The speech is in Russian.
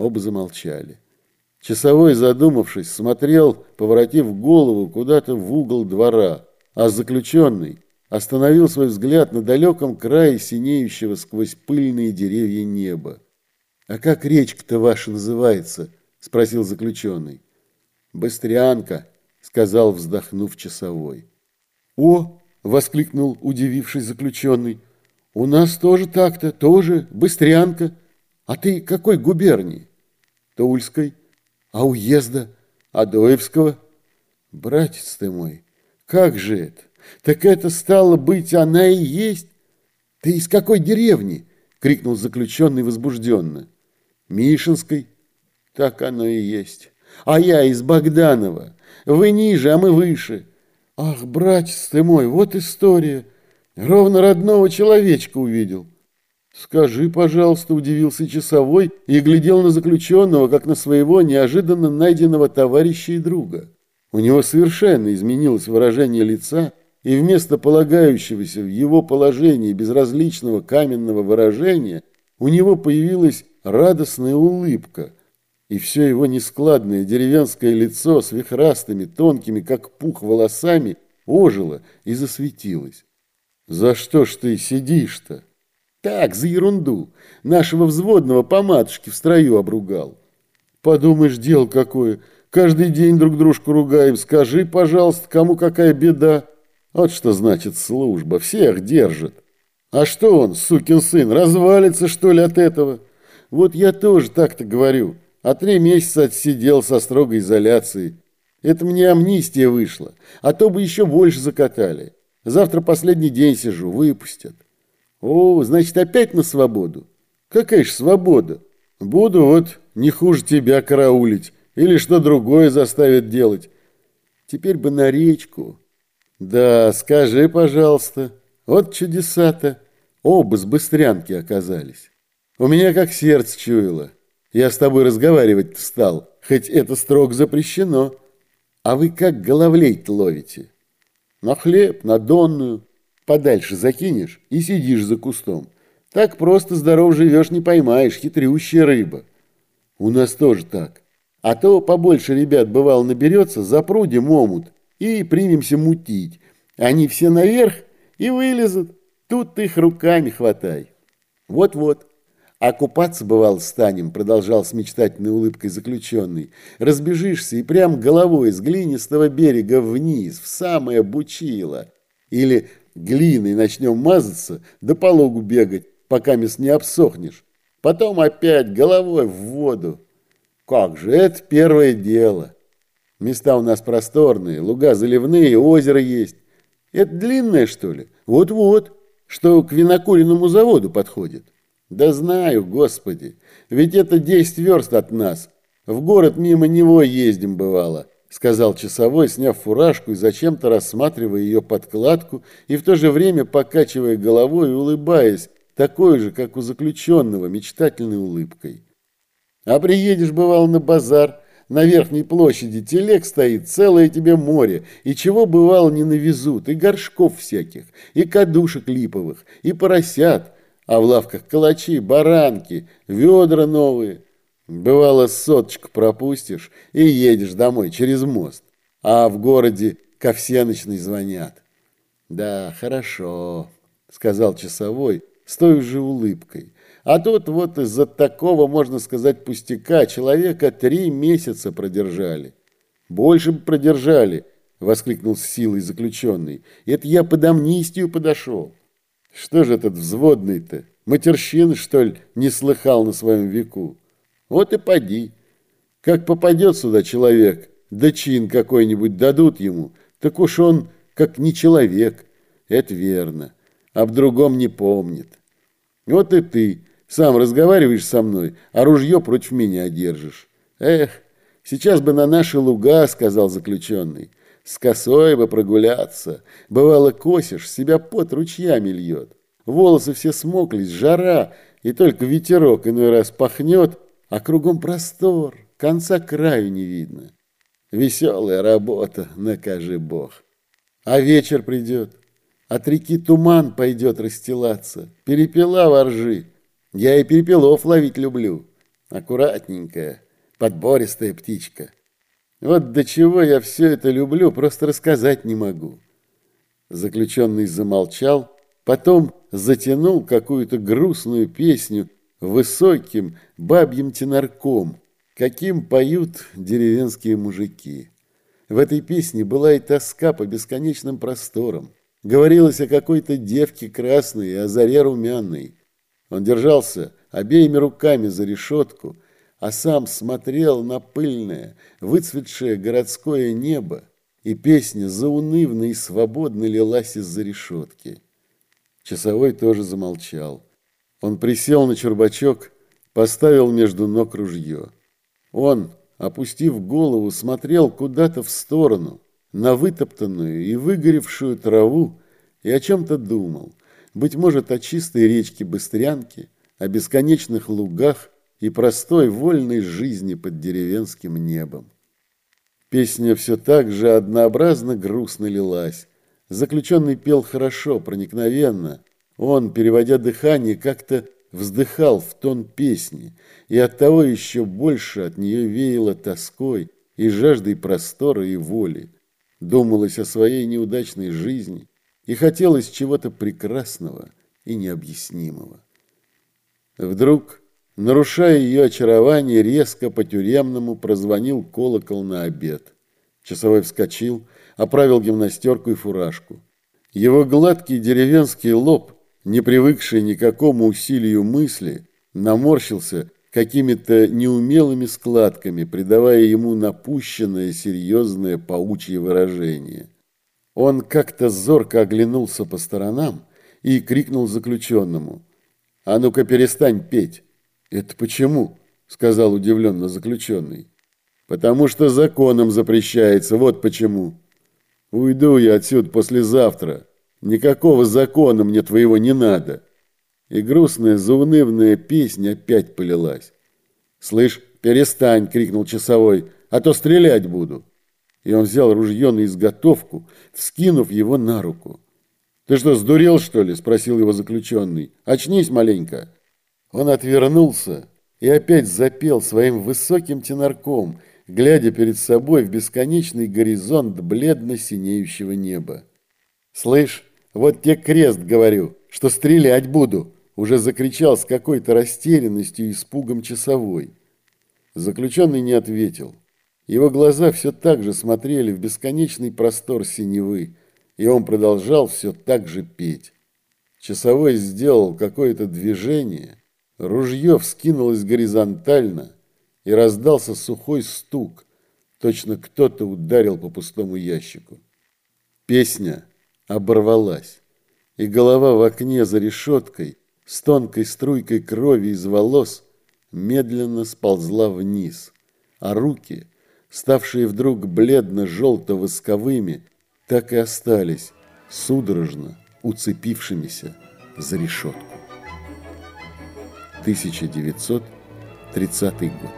Оба замолчали. Часовой, задумавшись, смотрел, поворотив голову куда-то в угол двора, а заключенный остановил свой взгляд на далеком крае синеющего сквозь пыльные деревья неба. «А как речка-то ваша называется?» – спросил заключенный. «Быстрянка», – сказал, вздохнув часовой. «О!» – воскликнул удивившись заключенный. «У нас тоже так-то, тоже Быстрянка. А ты какой губернии?» «Тульской». «А уезда?» «Адоевского». «Братец ты мой, как же это? Так это стало быть, она и есть?» «Ты из какой деревни?» – крикнул заключенный возбужденно. «Мишинской». «Так оно и есть. А я из Богданова. Вы ниже, а мы выше». «Ах, братец ты мой, вот история. Ровно родного человечка увидел». «Скажи, пожалуйста», – удивился часовой и глядел на заключенного, как на своего неожиданно найденного товарища и друга. У него совершенно изменилось выражение лица, и вместо полагающегося в его положении безразличного каменного выражения у него появилась радостная улыбка, и все его нескладное деревенское лицо с вихрастыми, тонкими, как пух, волосами ожило и засветилось. «За что ж ты сидишь-то?» Так, за ерунду. Нашего взводного по матушке в строю обругал. Подумаешь, дело какое. Каждый день друг дружку ругаем. Скажи, пожалуйста, кому какая беда. Вот что значит служба. Всех держит. А что он, сукин сын, развалится, что ли, от этого? Вот я тоже так-то говорю. А три месяца отсидел со строгой изоляцией. Это мне амнистия вышла. А то бы еще больше закатали. Завтра последний день сижу, выпустят. О, значит, опять на свободу? Какая ж свобода? Буду вот не хуже тебя караулить или что другое заставит делать. Теперь бы на речку. Да, скажи, пожалуйста, вот чудеса-то. Оба с быстрянки оказались. У меня как сердце чуяло. Я с тобой разговаривать стал, хоть это строго запрещено. А вы как головлей-то ловите? На хлеб, на донную подальше закинешь и сидишь за кустом. Так просто здоров живешь, не поймаешь, хитрющая рыба. У нас тоже так. А то побольше ребят, бывало, наберется, запрудим омут и примемся мутить. Они все наверх и вылезут. Тут их руками хватай. Вот-вот. А купаться, бывал, станем, продолжал с мечтательной улыбкой заключенный. Разбежишься и прям головой с глинистого берега вниз, в самое бучило. Или глиной начнем мазаться, да пологу бегать, пока мест не обсохнешь. Потом опять головой в воду. Как же, это первое дело. Места у нас просторные, луга заливные, озеро есть. Это длинное, что ли? Вот-вот, что к винокуренному заводу подходит. Да знаю, господи, ведь это 10 верст от нас. В город мимо него ездим, бывало сказал часовой, сняв фуражку и зачем-то рассматривая ее подкладку и в то же время покачивая головой и улыбаясь, такой же, как у заключенного, мечтательной улыбкой. А приедешь, бывал, на базар, на верхней площади телег стоит целое тебе море, и чего, бывало, не навезут, и горшков всяких, и кадушек липовых, и поросят, а в лавках калачи, баранки, ведра новые – Бывало, соточку пропустишь и едешь домой через мост, а в городе ко всеночной звонят. Да, хорошо, сказал часовой с той же улыбкой. А тут вот из-за такого, можно сказать, пустяка человека три месяца продержали. Больше бы продержали, воскликнул с силой заключенный. Это я под амнистию подошел. Что же этот взводный-то? Матерщин, что ли, не слыхал на своем веку? Вот и поди. Как попадет сюда человек, да чин какой-нибудь дадут ему, так уж он как не человек. Это верно. А в другом не помнит. Вот и ты сам разговариваешь со мной, а ружье против меня держишь. Эх, сейчас бы на наши луга, сказал заключенный. С косой бы прогуляться. Бывало, косишь, себя под ручьями льет. Волосы все смоклись, жара, и только ветерок иной раз пахнет, а кругом простор, конца краю не видно. Веселая работа, накажи Бог. А вечер придет, от реки туман пойдет расстилаться, перепела воржи. Я и перепелов ловить люблю. Аккуратненькая, подбористая птичка. Вот до чего я все это люблю, просто рассказать не могу. Заключенный замолчал, потом затянул какую-то грустную песню высоким бабьим тенорком, каким поют деревенские мужики. В этой песне была и тоска по бесконечным просторам. Говорилось о какой-то девке красной и о заре румяной. Он держался обеими руками за решетку, а сам смотрел на пыльное, выцветшее городское небо, и песня заунывно и свободно лилась из-за решетки. Часовой тоже замолчал. Он присел на чурбачок, поставил между ног ружье. Он, опустив голову, смотрел куда-то в сторону, на вытоптанную и выгоревшую траву, и о чем-то думал. Быть может, о чистой речке Быстрянке, о бесконечных лугах и простой вольной жизни под деревенским небом. Песня все так же однообразно грустно лилась. Заключенный пел хорошо, проникновенно. Он, переводя дыхание, как-то вздыхал в тон песни, и оттого еще больше от нее веяло тоской и жаждой простора и воли. Думалось о своей неудачной жизни, и хотелось чего-то прекрасного и необъяснимого. Вдруг, нарушая ее очарование, резко по-тюремному прозвонил колокол на обед. Часовой вскочил, оправил гимнастерку и фуражку. Его гладкий деревенский лоб – не привыкший ни к какому усилию мысли, наморщился какими-то неумелыми складками, придавая ему напущенное серьезное паучье выражение. Он как-то зорко оглянулся по сторонам и крикнул заключенному. «А ну-ка перестань петь!» «Это почему?» — сказал удивленно заключенный. «Потому что законом запрещается, вот почему. Уйду я отсюда послезавтра». Никакого закона мне твоего не надо. И грустная, заунывная песня опять полилась. «Слышь, перестань!» — крикнул часовой. «А то стрелять буду!» И он взял ружье на изготовку, вскинув его на руку. «Ты что, сдурел, что ли?» — спросил его заключенный. «Очнись маленько!» Он отвернулся и опять запел своим высоким тенорком, глядя перед собой в бесконечный горизонт бледно-синеющего неба. «Слышь, вот тебе крест говорю, что стрелять буду, уже закричал с какой-то растерянностью и испугом часовой. Заключенный не ответил. Его глаза все так же смотрели в бесконечный простор синевы, и он продолжал все так же петь. Часовой сделал какое-то движение, ружье вскинулось горизонтально, и раздался сухой стук, точно кто-то ударил по пустому ящику. Песня оборвалась, и голова в окне за решеткой с тонкой струйкой крови из волос медленно сползла вниз, а руки, ставшие вдруг бледно-желто-восковыми, так и остались судорожно уцепившимися за решетку. 1930 год.